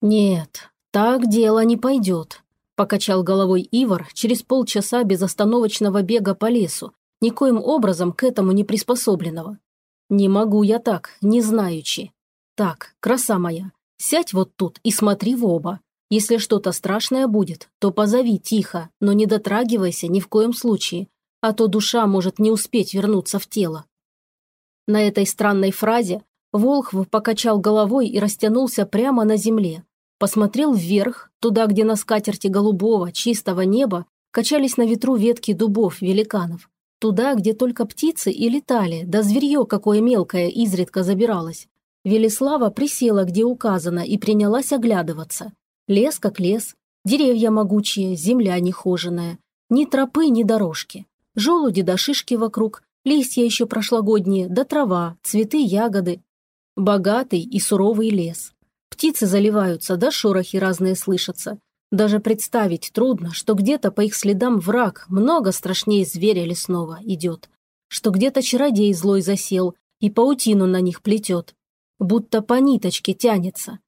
«Нет, так дело не пойдет», – покачал головой Ивар через полчаса безостановочного бега по лесу, никоим образом к этому не приспособленного. «Не могу я так, не знаючи. Так, краса моя, сядь вот тут и смотри в оба. Если что-то страшное будет, то позови тихо, но не дотрагивайся ни в коем случае, а то душа может не успеть вернуться в тело». На этой странной фразе Волхв покачал головой и растянулся прямо на земле. Посмотрел вверх, туда, где на скатерти голубого, чистого неба качались на ветру ветки дубов великанов. Туда, где только птицы и летали, да зверье какое мелкое изредка забиралось. Велислава присела, где указано, и принялась оглядываться. Лес как лес, деревья могучие, земля нехоженная. Ни тропы, ни дорожки. Желуди да шишки вокруг, листья еще прошлогодние, да трава, цветы, ягоды. Богатый и суровый лес. Птицы заливаются, да шорохи разные слышатся. Даже представить трудно, что где-то по их следам враг, много страшнее зверя лесного, идет. Что где-то чародей злой засел и паутину на них плетет. Будто по ниточке тянется.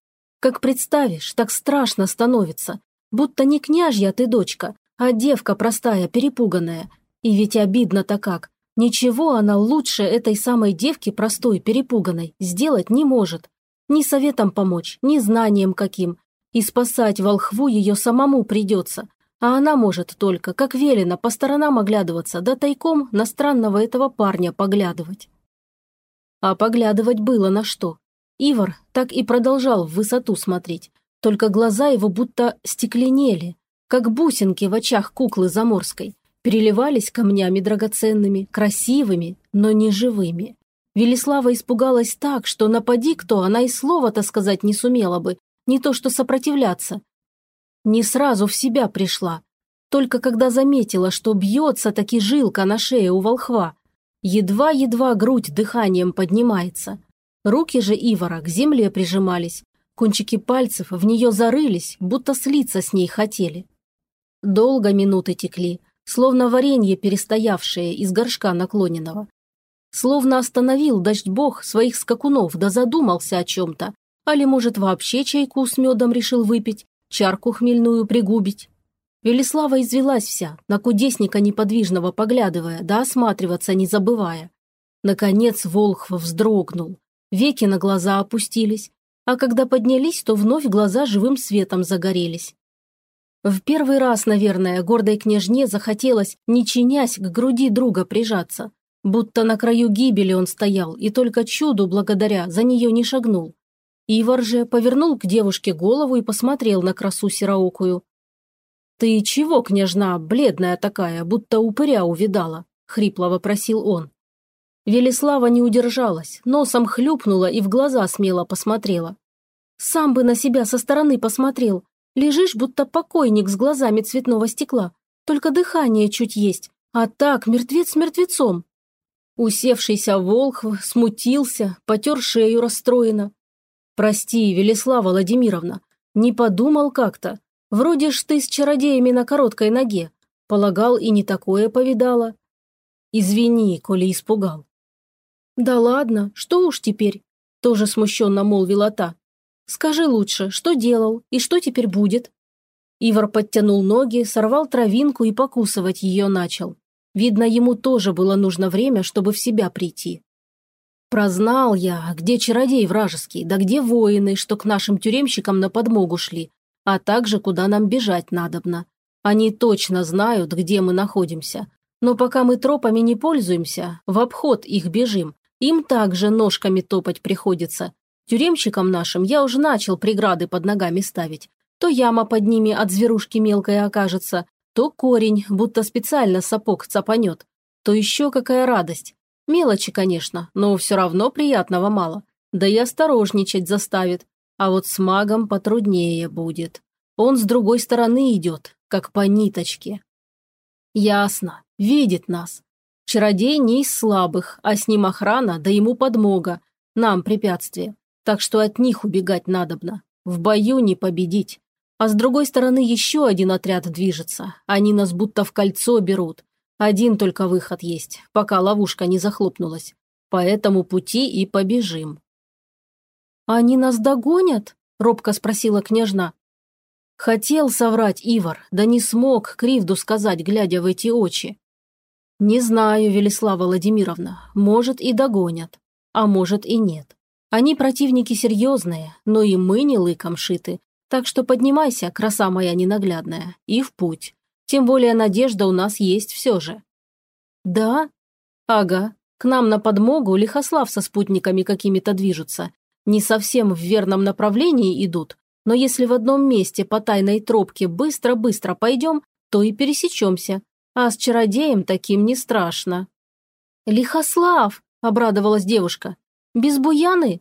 Как представишь, так страшно становится. Будто не княжья ты дочка, а девка простая, перепуганная. И ведь обидно-то как. Ничего она лучше этой самой девки простой, перепуганной, сделать не может. Ни советом помочь, ни знанием каким, и спасать волхву ее самому придется, а она может только, как велено, по сторонам оглядываться, да тайком на странного этого парня поглядывать. А поглядывать было на что. Ивар так и продолжал в высоту смотреть, только глаза его будто стекленели, как бусинки в очах куклы заморской, переливались камнями драгоценными, красивыми, но не живыми. Велислава испугалась так, что напади кто, она и слова-то сказать не сумела бы, не то что сопротивляться. Не сразу в себя пришла, только когда заметила, что бьется таки жилка на шее у волхва. Едва-едва грудь дыханием поднимается. Руки же Ивара к земле прижимались, кончики пальцев в нее зарылись, будто слиться с ней хотели. Долго минуты текли, словно варенье перестоявшее из горшка наклоненного. Словно остановил дождь бог своих скакунов да задумался о чем-то, Али, может, вообще чайку с медом решил выпить, чарку хмельную пригубить? Велислава извелась вся, на кудесника неподвижного поглядывая, да осматриваться не забывая. Наконец Волхв вздрогнул, веки на глаза опустились, а когда поднялись, то вновь глаза живым светом загорелись. В первый раз, наверное, гордой княжне захотелось, не чинясь, к груди друга прижаться, будто на краю гибели он стоял и только чуду благодаря за нее не шагнул. Ивар же повернул к девушке голову и посмотрел на красу сероокую. «Ты чего, княжна, бледная такая, будто упыря увидала?» – хрипло вопросил он. Велеслава не удержалась, носом хлюпнула и в глаза смело посмотрела. «Сам бы на себя со стороны посмотрел. Лежишь, будто покойник с глазами цветного стекла. Только дыхание чуть есть, а так мертвец мертвецом». Усевшийся волхв смутился, потер шею расстроенно. «Прости, Велеслава Владимировна, не подумал как-то. Вроде ж ты с чародеями на короткой ноге. Полагал, и не такое повидала. Извини, коли испугал». «Да ладно, что уж теперь?» – тоже смущенно молвила та. «Скажи лучше, что делал и что теперь будет?» Ивар подтянул ноги, сорвал травинку и покусывать ее начал. Видно, ему тоже было нужно время, чтобы в себя прийти. Прознал я, где чародей вражеский, да где воины, что к нашим тюремщикам на подмогу шли, а также куда нам бежать надобно. Они точно знают, где мы находимся. Но пока мы тропами не пользуемся, в обход их бежим, им также ножками топать приходится. Тюремщикам нашим я уже начал преграды под ногами ставить. То яма под ними от зверушки мелкой окажется, то корень, будто специально сапог цапанет, то еще какая радость. Мелочи, конечно, но все равно приятного мало. Да и осторожничать заставит. А вот с магом потруднее будет. Он с другой стороны идет, как по ниточке. Ясно, видит нас. Чародей не из слабых, а с ним охрана, да ему подмога. Нам препятствие. Так что от них убегать надобно. В бою не победить. А с другой стороны еще один отряд движется. Они нас будто в кольцо берут. Один только выход есть, пока ловушка не захлопнулась. По этому пути и побежим. «Они нас догонят?» робко спросила княжна. Хотел соврать Ивар, да не смог кривду сказать, глядя в эти очи. Не знаю, Велислава Владимировна, может и догонят, а может и нет. Они противники серьезные, но и мы не лыком шиты, так что поднимайся, краса моя ненаглядная, и в путь. Тем более надежда у нас есть все же. Да? Ага, к нам на подмогу Лихослав со спутниками какими-то движутся. Не совсем в верном направлении идут, но если в одном месте по тайной тропке быстро-быстро пойдем, то и пересечемся. А с чародеем таким не страшно». «Лихослав!» – обрадовалась девушка. «Без Буяны?»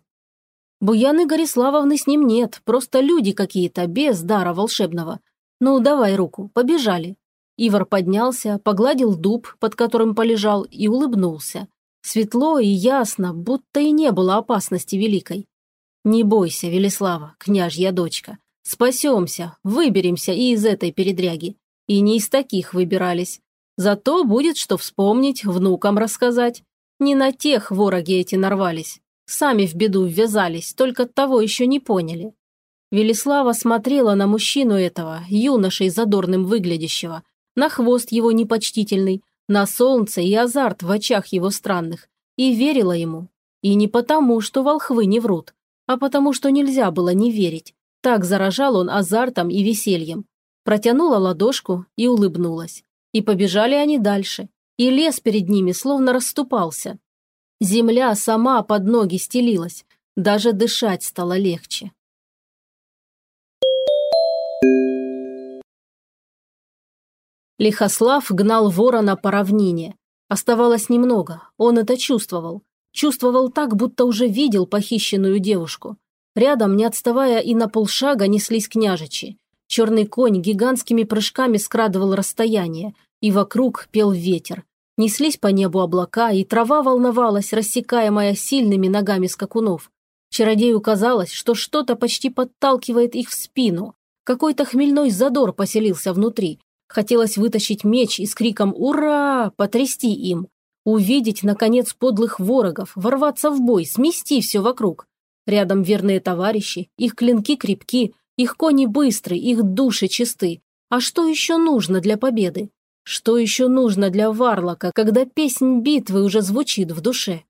«Буяны Гориславовны с ним нет, просто люди какие-то, без дара волшебного. Ну, давай руку, побежали». Ивар поднялся, погладил дуб, под которым полежал, и улыбнулся. Светло и ясно, будто и не было опасности великой. Не бойся, Велислава, княжья дочка. Спасемся, выберемся и из этой передряги. И не из таких выбирались. Зато будет что вспомнить, внукам рассказать. Не на тех вороги эти нарвались. Сами в беду ввязались, только того еще не поняли. Велислава смотрела на мужчину этого, юношей задорным выглядящего, на хвост его непочтительный, на солнце и азарт в очах его странных, и верила ему. И не потому, что волхвы не врут, а потому что нельзя было не верить. Так заражал он азартом и весельем. Протянула ладошку и улыбнулась. И побежали они дальше. И лес перед ними словно расступался. Земля сама под ноги стелилась. Даже дышать стало легче. Лихослав гнал ворона по равнине. Оставалось немного, он это чувствовал. Чувствовал так, будто уже видел похищенную девушку. Рядом, не отставая и на полшага, неслись княжичи. Черный конь гигантскими прыжками скрадывал расстояние, и вокруг пел ветер. Неслись по небу облака, и трава волновалась, рассекаемая сильными ногами скакунов. Чародею казалось, что что-то почти подталкивает их в спину. Какой-то хмельной задор поселился внутри. Хотелось вытащить меч и с криком «Ура!» потрясти им. Увидеть, наконец, подлых ворогов, ворваться в бой, смести все вокруг. Рядом верные товарищи, их клинки крепки, их кони быстры, их души чисты. А что еще нужно для победы? Что еще нужно для Варлока, когда песнь битвы уже звучит в душе?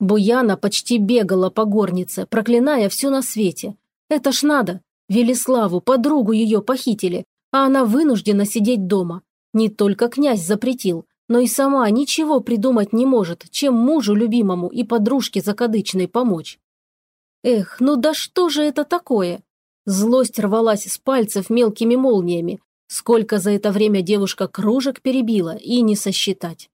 Буяна почти бегала по горнице, проклиная все на свете. Это ж надо, Велиславу, подругу ее похитили, а она вынуждена сидеть дома. Не только князь запретил, но и сама ничего придумать не может, чем мужу любимому и подружке закадычной помочь. Эх, ну да что же это такое? Злость рвалась с пальцев мелкими молниями. Сколько за это время девушка кружек перебила и не сосчитать.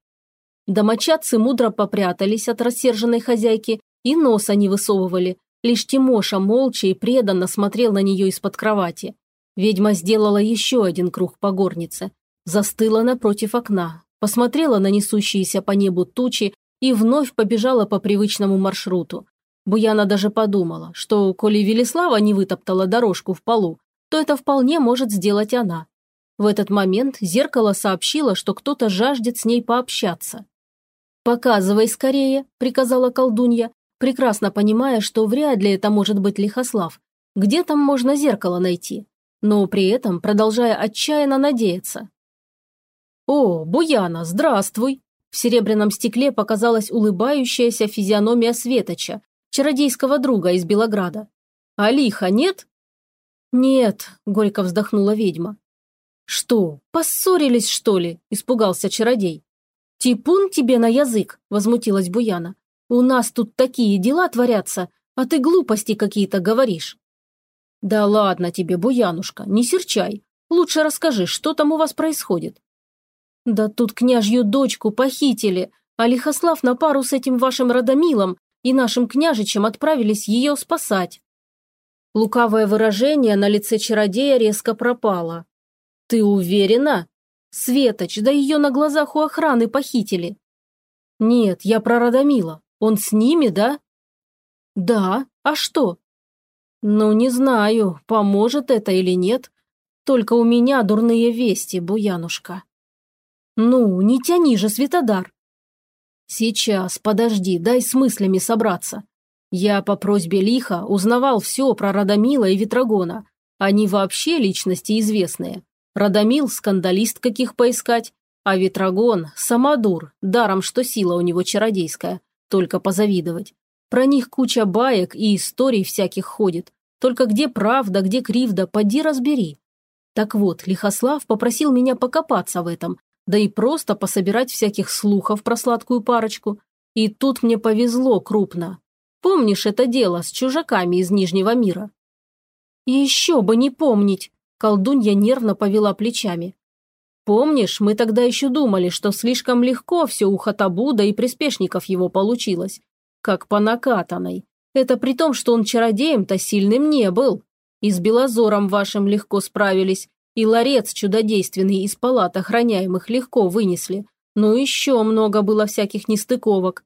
Домочадцы мудро попрятались от рассерженной хозяйки и носа не высовывали, Лишь Тимоша молча и преданно смотрел на нее из-под кровати. Ведьма сделала еще один круг по горнице. Застыла напротив окна, посмотрела на несущиеся по небу тучи и вновь побежала по привычному маршруту. Буяна даже подумала, что, коли Велислава не вытоптала дорожку в полу, то это вполне может сделать она. В этот момент зеркало сообщило, что кто-то жаждет с ней пообщаться. «Показывай скорее», – приказала колдунья, прекрасно понимая, что вряд ли это может быть Лихослав. Где там можно зеркало найти? Но при этом продолжая отчаянно надеяться. «О, Буяна, здравствуй!» В серебряном стекле показалась улыбающаяся физиономия Светоча, чародейского друга из Белограда. «А лиха нет?» «Нет», – горько вздохнула ведьма. «Что, поссорились, что ли?» – испугался чародей. «Типун тебе на язык!» – возмутилась Буяна. У нас тут такие дела творятся, а ты глупости какие-то говоришь». «Да ладно тебе, Буянушка, не серчай. Лучше расскажи, что там у вас происходит». «Да тут княжью дочку похитили, а Лихослав на пару с этим вашим Радомилом и нашим княжичем отправились ее спасать». Лукавое выражение на лице чародея резко пропало. «Ты уверена? Светоч, да ее на глазах у охраны похитили». «Нет, я про Радомила. Он с ними, да?» «Да. А что?» «Ну, не знаю, поможет это или нет. Только у меня дурные вести, Буянушка». «Ну, не тяни же, Светодар». Сейчас, подожди, дай с мыслями собраться. Я по просьбе Лиха узнавал все про Радомила и Ветрогона. Они вообще личности известные. Радомил – скандалист каких поискать, а Ветрогон – самодур, даром, что сила у него чародейская, только позавидовать. Про них куча баек и историй всяких ходит. Только где правда, где кривда, поди разбери. Так вот, Лихослав попросил меня покопаться в этом, да и просто пособирать всяких слухов про сладкую парочку. И тут мне повезло крупно. Помнишь это дело с чужаками из Нижнего мира? И еще бы не помнить, колдунья нервно повела плечами. Помнишь, мы тогда еще думали, что слишком легко все у Хатабуда и приспешников его получилось. Как по накатанной. Это при том, что он чародеем-то сильным не был. И с Белозором вашим легко справились, и ларец чудодейственный из палат охраняемых легко вынесли. Но еще много было всяких нестыковок.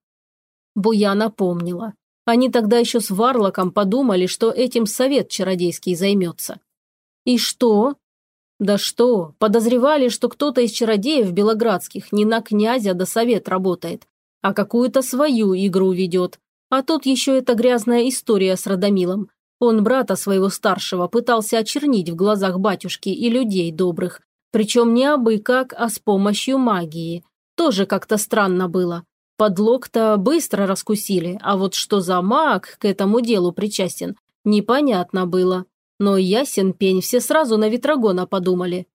Буя помнила. Они тогда еще с Варлоком подумали, что этим совет чародейский займется. И что? Да что, подозревали, что кто-то из чародеев белоградских не на князя до совет работает, а какую-то свою игру ведет. А тут еще эта грязная история с Радомилом. Он брата своего старшего пытался очернить в глазах батюшки и людей добрых. Причем не абы как, а с помощью магии. Тоже как-то странно было. Подлог-то быстро раскусили, а вот что за маг к этому делу причастен, непонятно было. Но ясен пень, все сразу на Ветрогона подумали.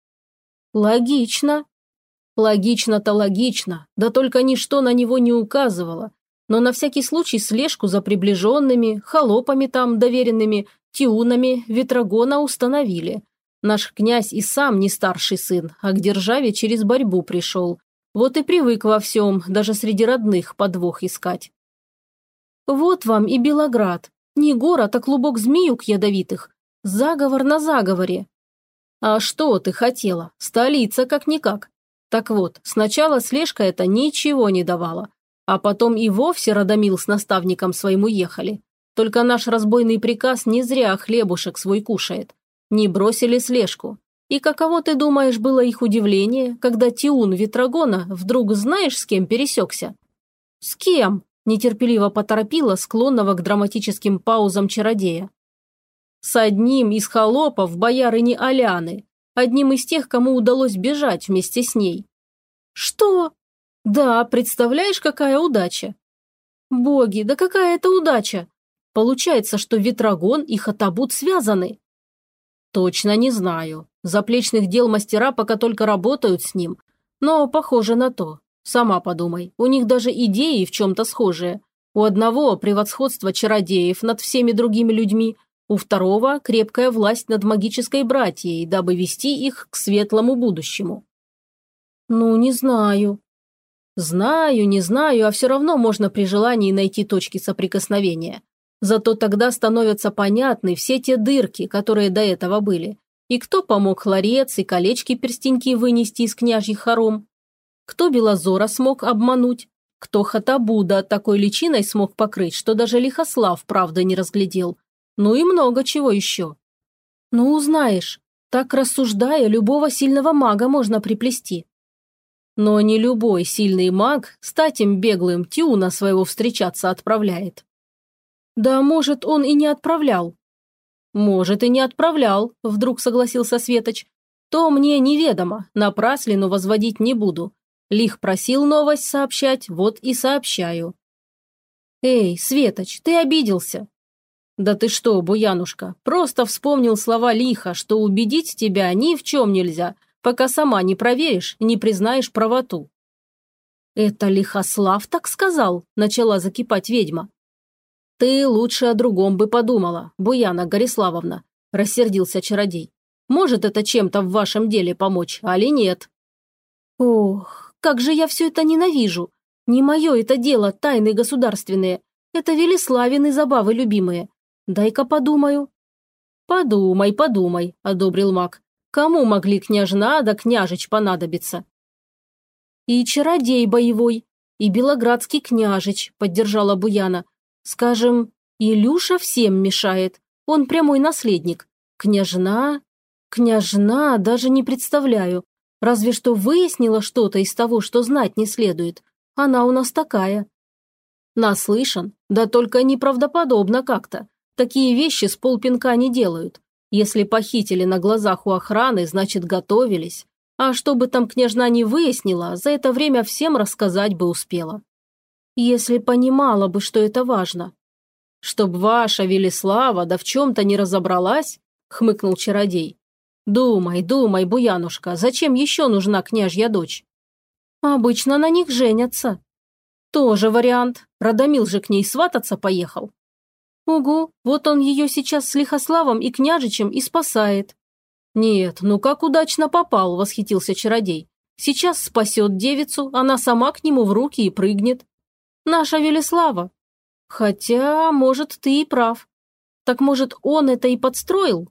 Логично. Логично-то логично, да только ничто на него не указывало но на всякий случай слежку за приближенными, холопами там доверенными, тиунами Ветрогона установили. Наш князь и сам не старший сын, а к державе через борьбу пришел. Вот и привык во всем, даже среди родных, подвох искать. Вот вам и Белоград. Не город, а клубок змеюк ядовитых. Заговор на заговоре. А что ты хотела? Столица как-никак. Так вот, сначала слежка эта ничего не давала. А потом и вовсе Радомил с наставником своим уехали. Только наш разбойный приказ не зря хлебушек свой кушает. Не бросили слежку. И каково, ты думаешь, было их удивление, когда Тиун Ветрогона вдруг знаешь, с кем пересекся? С кем? Нетерпеливо поторопила склонного к драматическим паузам чародея. С одним из холопов боярыни Аляны, одним из тех, кому удалось бежать вместе с ней. «Что?» Да, представляешь, какая удача? Боги, да какая это удача? Получается, что Ветрогон и Хатабут связаны. Точно не знаю. Заплечных дел мастера пока только работают с ним. Но похоже на то. Сама подумай, у них даже идеи в чем-то схожие. У одного превосходство чародеев над всеми другими людьми, у второго крепкая власть над магической братьей, дабы вести их к светлому будущему. Ну, не знаю. Знаю, не знаю, а все равно можно при желании найти точки соприкосновения. Зато тогда становятся понятны все те дырки, которые до этого были. И кто помог ларец и колечки-перстеньки вынести из княжьих хором? Кто Белозора смог обмануть? Кто Хатабуда такой личиной смог покрыть, что даже Лихослав правда не разглядел? Ну и много чего еще. Ну, узнаешь. Так рассуждая, любого сильного мага можно приплести. Но не любой сильный маг стать им беглым Тиуна своего встречаться отправляет. Да, может, он и не отправлял. Может, и не отправлял, вдруг согласился Светоч. То мне неведомо, напраслину возводить не буду. Лих просил новость сообщать, вот и сообщаю. Эй, Светоч, ты обиделся. Да ты что, Буянушка, просто вспомнил слова Лиха, что убедить тебя ни в чем нельзя, пока сама не проверишь, не признаешь правоту». «Это Лихослав так сказал?» – начала закипать ведьма. «Ты лучше о другом бы подумала, Буяна Гориславовна», – рассердился чародей. «Может это чем-то в вашем деле помочь, али нет?» «Ох, как же я все это ненавижу! Не мое это дело, тайны государственные. Это Велиславины забавы любимые. Дай-ка подумаю». «Подумай, подумай», – одобрил маг. Кому могли княжна да княжич понадобиться? И чародей боевой, и белоградский княжич, поддержала Буяна. Скажем, Илюша всем мешает, он прямой наследник. Княжна... Княжна даже не представляю. Разве что выяснила что-то из того, что знать не следует. Она у нас такая». «Наслышан? Да только неправдоподобно как-то. Такие вещи с полпинка не делают. Если похитили на глазах у охраны, значит, готовились. А чтобы там княжна не выяснила, за это время всем рассказать бы успела. Если понимала бы, что это важно. Чтоб ваша Велислава да в чем-то не разобралась, хмыкнул чародей. Думай, думай, Буянушка, зачем еще нужна княжья дочь? Обычно на них женятся. Тоже вариант. Радомил же к ней свататься поехал. Угу, вот он ее сейчас с Лихославом и княжичем и спасает. «Нет, ну как удачно попал», – восхитился чародей. «Сейчас спасет девицу, она сама к нему в руки и прыгнет. Наша Велеслава. Хотя, может, ты и прав. Так может, он это и подстроил?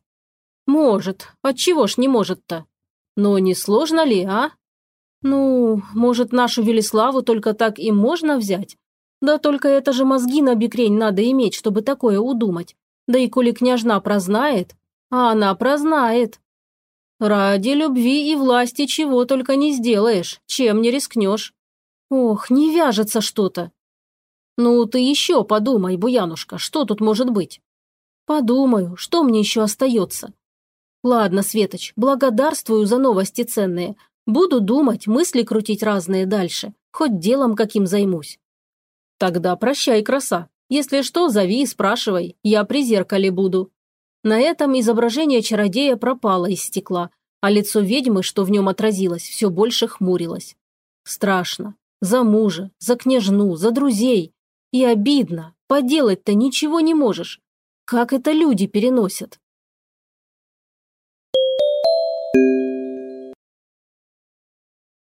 Может. Отчего ж не может-то? Но не сложно ли, а? Ну, может, нашу Велеславу только так и можно взять? Да только это же мозги на бикрень надо иметь, чтобы такое удумать. Да и коли княжна прознает, а она прознает. Ради любви и власти чего только не сделаешь, чем не рискнешь. Ох, не вяжется что-то. Ну, ты еще подумай, Буянушка, что тут может быть? Подумаю, что мне еще остается? Ладно, Светоч, благодарствую за новости ценные. Буду думать, мысли крутить разные дальше, хоть делом каким займусь. Тогда прощай, краса. Если что, зови и спрашивай, я при зеркале буду. На этом изображение чародея пропало из стекла, а лицо ведьмы, что в нем отразилось, все больше хмурилось. Страшно. За мужа, за княжну, за друзей. И обидно. Поделать-то ничего не можешь. Как это люди переносят?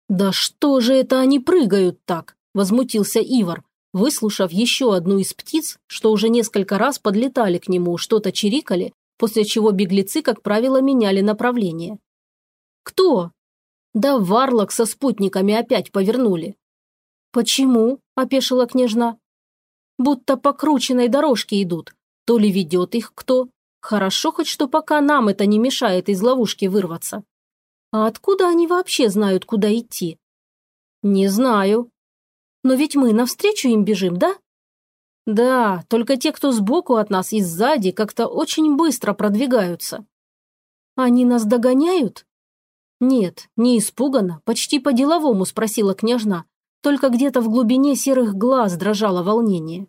«Да что же это они прыгают так?» – возмутился Ивар, выслушав еще одну из птиц, что уже несколько раз подлетали к нему, что-то чирикали после чего беглецы, как правило, меняли направление. «Кто?» «Да Варлок со спутниками опять повернули». «Почему?» – опешила княжна. «Будто по крученной дорожке идут. То ли ведет их кто. Хорошо хоть, что пока нам это не мешает из ловушки вырваться. А откуда они вообще знают, куда идти?» «Не знаю». «Но ведь мы навстречу им бежим, да?» Да, только те, кто сбоку от нас и сзади, как-то очень быстро продвигаются. Они нас догоняют? Нет, не испуганно, почти по-деловому спросила княжна, только где-то в глубине серых глаз дрожало волнение.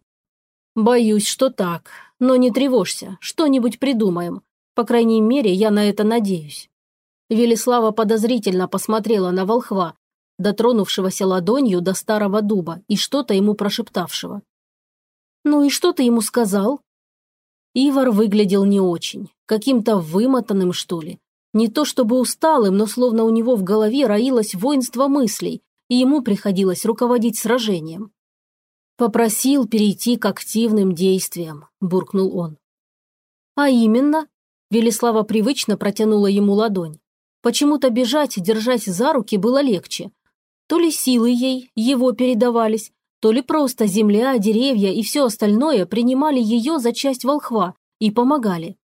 Боюсь, что так, но не тревожься, что-нибудь придумаем. По крайней мере, я на это надеюсь. Велислава подозрительно посмотрела на волхва, дотронувшегося ладонью до старого дуба и что-то ему прошептавшего. «Ну и что ты ему сказал?» Ивар выглядел не очень, каким-то вымотанным, что ли. Не то чтобы усталым, но словно у него в голове роилось воинство мыслей, и ему приходилось руководить сражением. «Попросил перейти к активным действиям», – буркнул он. «А именно?» – Велислава привычно протянула ему ладонь. Почему-то бежать, держась за руки, было легче. То ли силы ей, его передавались, то ли просто земля, деревья и все остальное принимали ее за часть волхва и помогали.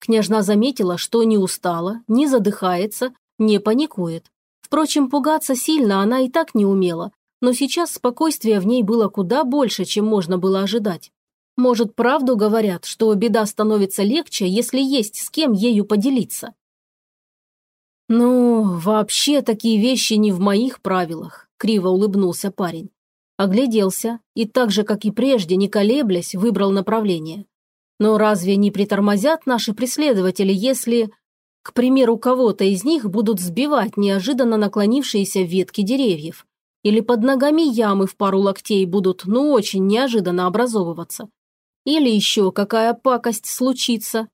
Княжна заметила, что не устала, не задыхается, не паникует. Впрочем, пугаться сильно она и так не умела, но сейчас спокойствия в ней было куда больше, чем можно было ожидать. Может, правду говорят, что беда становится легче, если есть с кем ею поделиться? «Ну, вообще такие вещи не в моих правилах», – криво улыбнулся парень. Огляделся и так же, как и прежде, не колеблясь, выбрал направление. Но разве не притормозят наши преследователи, если, к примеру, кого-то из них будут сбивать неожиданно наклонившиеся ветки деревьев? Или под ногами ямы в пару локтей будут, ну, очень неожиданно образовываться? Или еще какая пакость случится?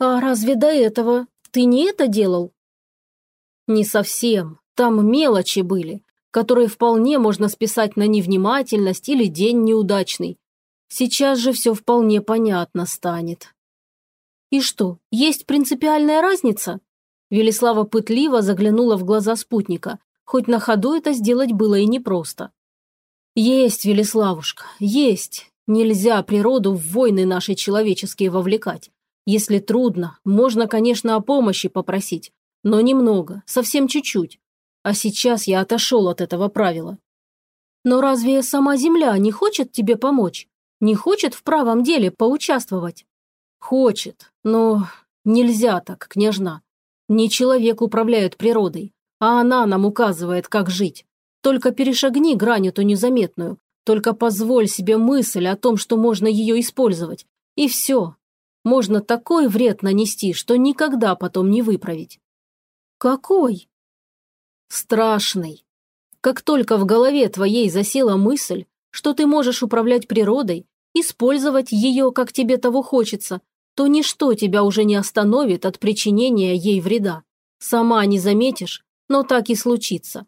А разве до этого ты не это делал? Не совсем. Там мелочи были которые вполне можно списать на невнимательность или день неудачный. Сейчас же все вполне понятно станет. И что, есть принципиальная разница? Велислава пытливо заглянула в глаза спутника, хоть на ходу это сделать было и непросто. Есть, Велиславушка, есть. Нельзя природу в войны наши человеческие вовлекать. Если трудно, можно, конечно, о помощи попросить, но немного, совсем чуть-чуть. А сейчас я отошел от этого правила. Но разве сама Земля не хочет тебе помочь? Не хочет в правом деле поучаствовать? Хочет, но нельзя так, княжна. Не человек управляет природой, а она нам указывает, как жить. Только перешагни грань эту незаметную, только позволь себе мысль о том, что можно ее использовать. И все. Можно такой вред нанести, что никогда потом не выправить. Какой? Страшный. Как только в голове твоей засела мысль, что ты можешь управлять природой, использовать ее, как тебе того хочется, то ничто тебя уже не остановит от причинения ей вреда. Сама не заметишь, но так и случится.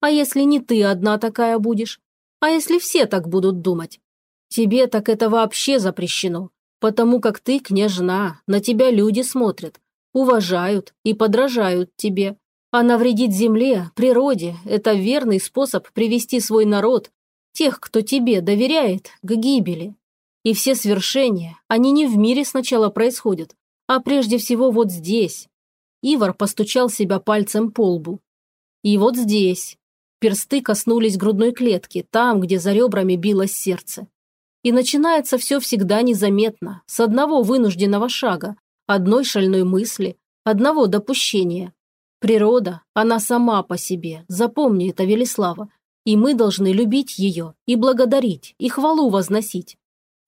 А если не ты одна такая будешь? А если все так будут думать? Тебе так это вообще запрещено, потому как ты княжна, на тебя люди смотрят, уважают и подражают тебе. А навредить земле, природе – это верный способ привести свой народ, тех, кто тебе доверяет, к гибели. И все свершения, они не в мире сначала происходят, а прежде всего вот здесь. Ивар постучал себя пальцем по лбу. И вот здесь, Персты коснулись грудной клетки, там, где за ребрами билось сердце. И начинается все всегда незаметно, с одного вынужденного шага, одной шальной мысли, одного допущения. Природа, она сама по себе, запомни это, Велислава, и мы должны любить ее, и благодарить, и хвалу возносить.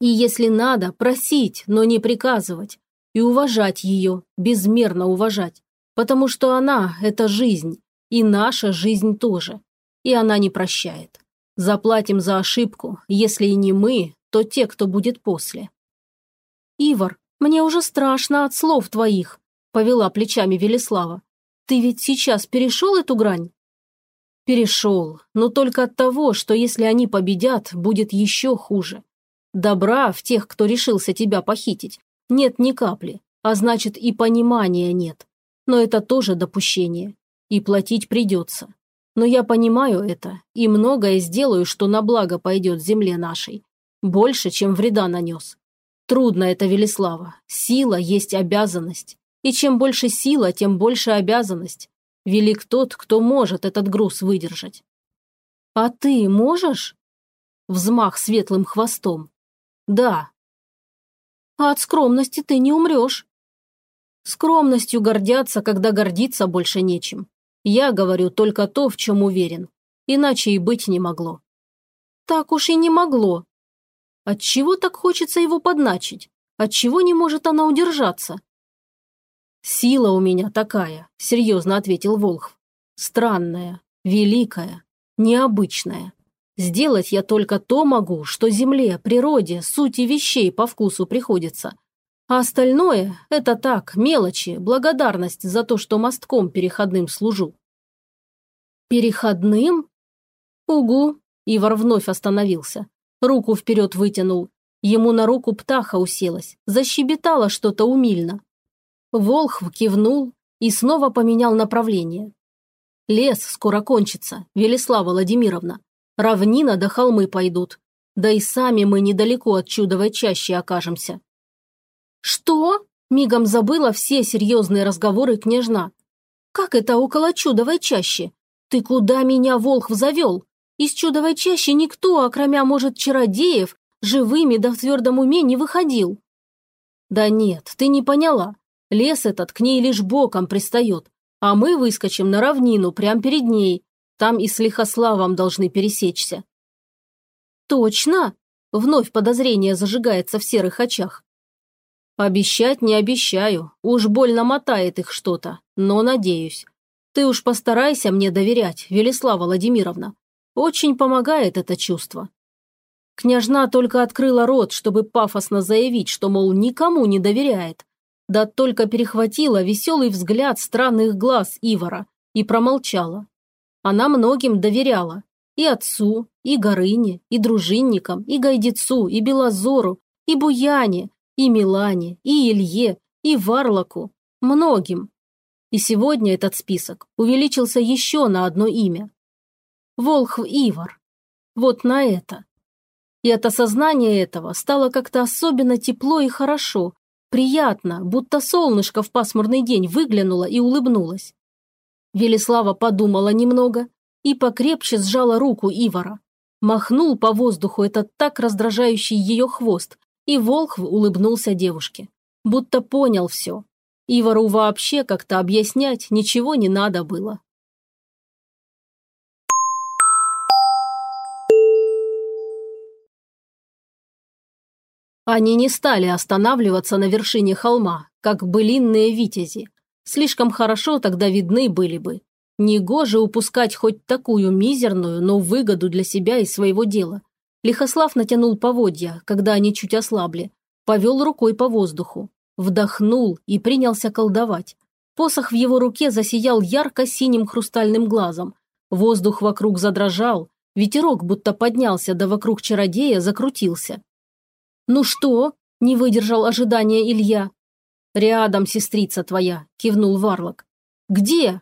И если надо, просить, но не приказывать, и уважать ее, безмерно уважать, потому что она – это жизнь, и наша жизнь тоже и она не прощает. Заплатим за ошибку, если и не мы, то те, кто будет после. «Ивар, мне уже страшно от слов твоих», – повела плечами Велеслава. «Ты ведь сейчас перешел эту грань?» «Перешел, но только от того, что если они победят, будет еще хуже. Добра в тех, кто решился тебя похитить, нет ни капли, а значит и понимания нет. Но это тоже допущение, и платить придется. Но я понимаю это и многое сделаю, что на благо пойдет земле нашей. Больше, чем вреда нанес. Трудно это, Велислава. Сила есть обязанность. И чем больше сила, тем больше обязанность. Велик тот, кто может этот груз выдержать. А ты можешь? Взмах светлым хвостом. Да. А от скромности ты не умрешь. Скромностью гордятся, когда гордиться больше нечем. Я говорю только то, в чем уверен. Иначе и быть не могло. Так уж и не могло. Отчего так хочется его подначить? Отчего не может она удержаться? Сила у меня такая, серьезно ответил Волхв. Странная, великая, необычная. Сделать я только то могу, что земле, природе, сути вещей по вкусу приходится. А остальное – это так, мелочи, благодарность за то, что мостком переходным служу. Переходным? Угу. Ивар вновь остановился. Руку вперед вытянул. Ему на руку птаха уселась, защебетала что-то умильно. Волхв кивнул и снова поменял направление. Лес скоро кончится, Велеслава Владимировна. Равнина до холмы пойдут. Да и сами мы недалеко от чудовой чащи окажемся. «Что?» – мигом забыла все серьезные разговоры княжна. «Как это около чудовой чащи? Ты куда меня, Волхв, завел? Из чудовой чащи никто, окромя, может, чародеев, живыми да в твердом уме не выходил». «Да нет, ты не поняла. Лес этот к ней лишь боком пристает, а мы выскочим на равнину прямо перед ней. Там и с Лихославом должны пересечься». «Точно?» – вновь подозрение зажигается в серых очах. Обещать не обещаю, уж больно мотает их что-то, но надеюсь. Ты уж постарайся мне доверять, Велислава Владимировна. Очень помогает это чувство. Княжна только открыла рот, чтобы пафосно заявить, что, мол, никому не доверяет. Да только перехватила веселый взгляд странных глаз Ивара и промолчала. Она многим доверяла. И отцу, и Горыне, и дружинникам, и Гайдецу, и Белозору, и Буяне, и Милане, и Илье, и Варлоку, многим. И сегодня этот список увеличился еще на одно имя. Волхв Ивар. Вот на это. И от осознания этого стало как-то особенно тепло и хорошо, приятно, будто солнышко в пасмурный день выглянуло и улыбнулось. Велеслава подумала немного и покрепче сжала руку Ивара. Махнул по воздуху этот так раздражающий ее хвост, и Волхв улыбнулся девушке. Будто понял все. Ивару вообще как-то объяснять ничего не надо было. Они не стали останавливаться на вершине холма, как былинные витязи. Слишком хорошо тогда видны были бы. Негоже упускать хоть такую мизерную, но выгоду для себя и своего дела. Лихослав натянул поводья, когда они чуть ослабли, повел рукой по воздуху, вдохнул и принялся колдовать. Посох в его руке засиял ярко-синим хрустальным глазом. Воздух вокруг задрожал, ветерок будто поднялся, да вокруг чародея закрутился. «Ну что?» – не выдержал ожидания Илья. «Рядом сестрица твоя», – кивнул Варлок. «Где?»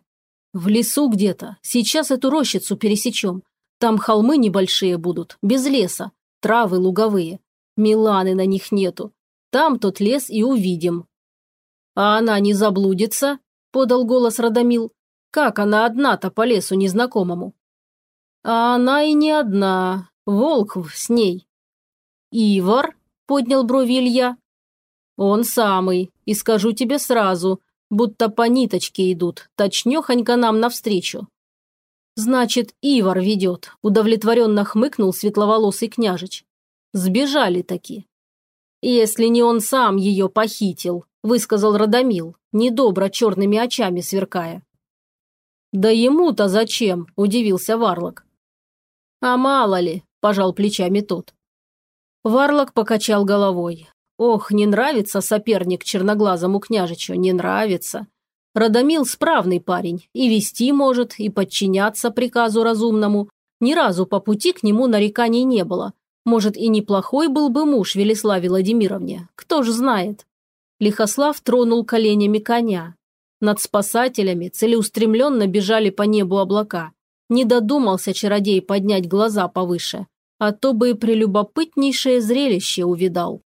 «В лесу где-то. Сейчас эту рощицу пересечем. Там холмы небольшие будут, без леса, травы луговые. Миланы на них нету. Там тот лес и увидим». «А она не заблудится?» – подал голос Радомил. «Как она одна-то по лесу незнакомому?» «А она и не одна. Волкв с ней». «Ивар?» – поднял брови Илья. «Он самый, и скажу тебе сразу, будто по ниточке идут, точнёхонько нам навстречу». «Значит, Ивар ведет», – удовлетворенно хмыкнул светловолосый княжич. «Сбежали таки». «Если не он сам ее похитил», – высказал Радомил, недобро черными очами сверкая. «Да ему-то зачем?» – удивился Варлок. «А мало ли», – пожал плечами тот. Варлок покачал головой. Ох, не нравится соперник черноглазому княжичу, не нравится. Радомил справный парень, и вести может, и подчиняться приказу разумному. Ни разу по пути к нему нареканий не было. Может, и неплохой был бы муж Велиславе Владимировне, кто ж знает. Лихослав тронул коленями коня. Над спасателями целеустремленно бежали по небу облака. Не додумался чародей поднять глаза повыше а то бы и прелюбопытнейшее зрелище увидал.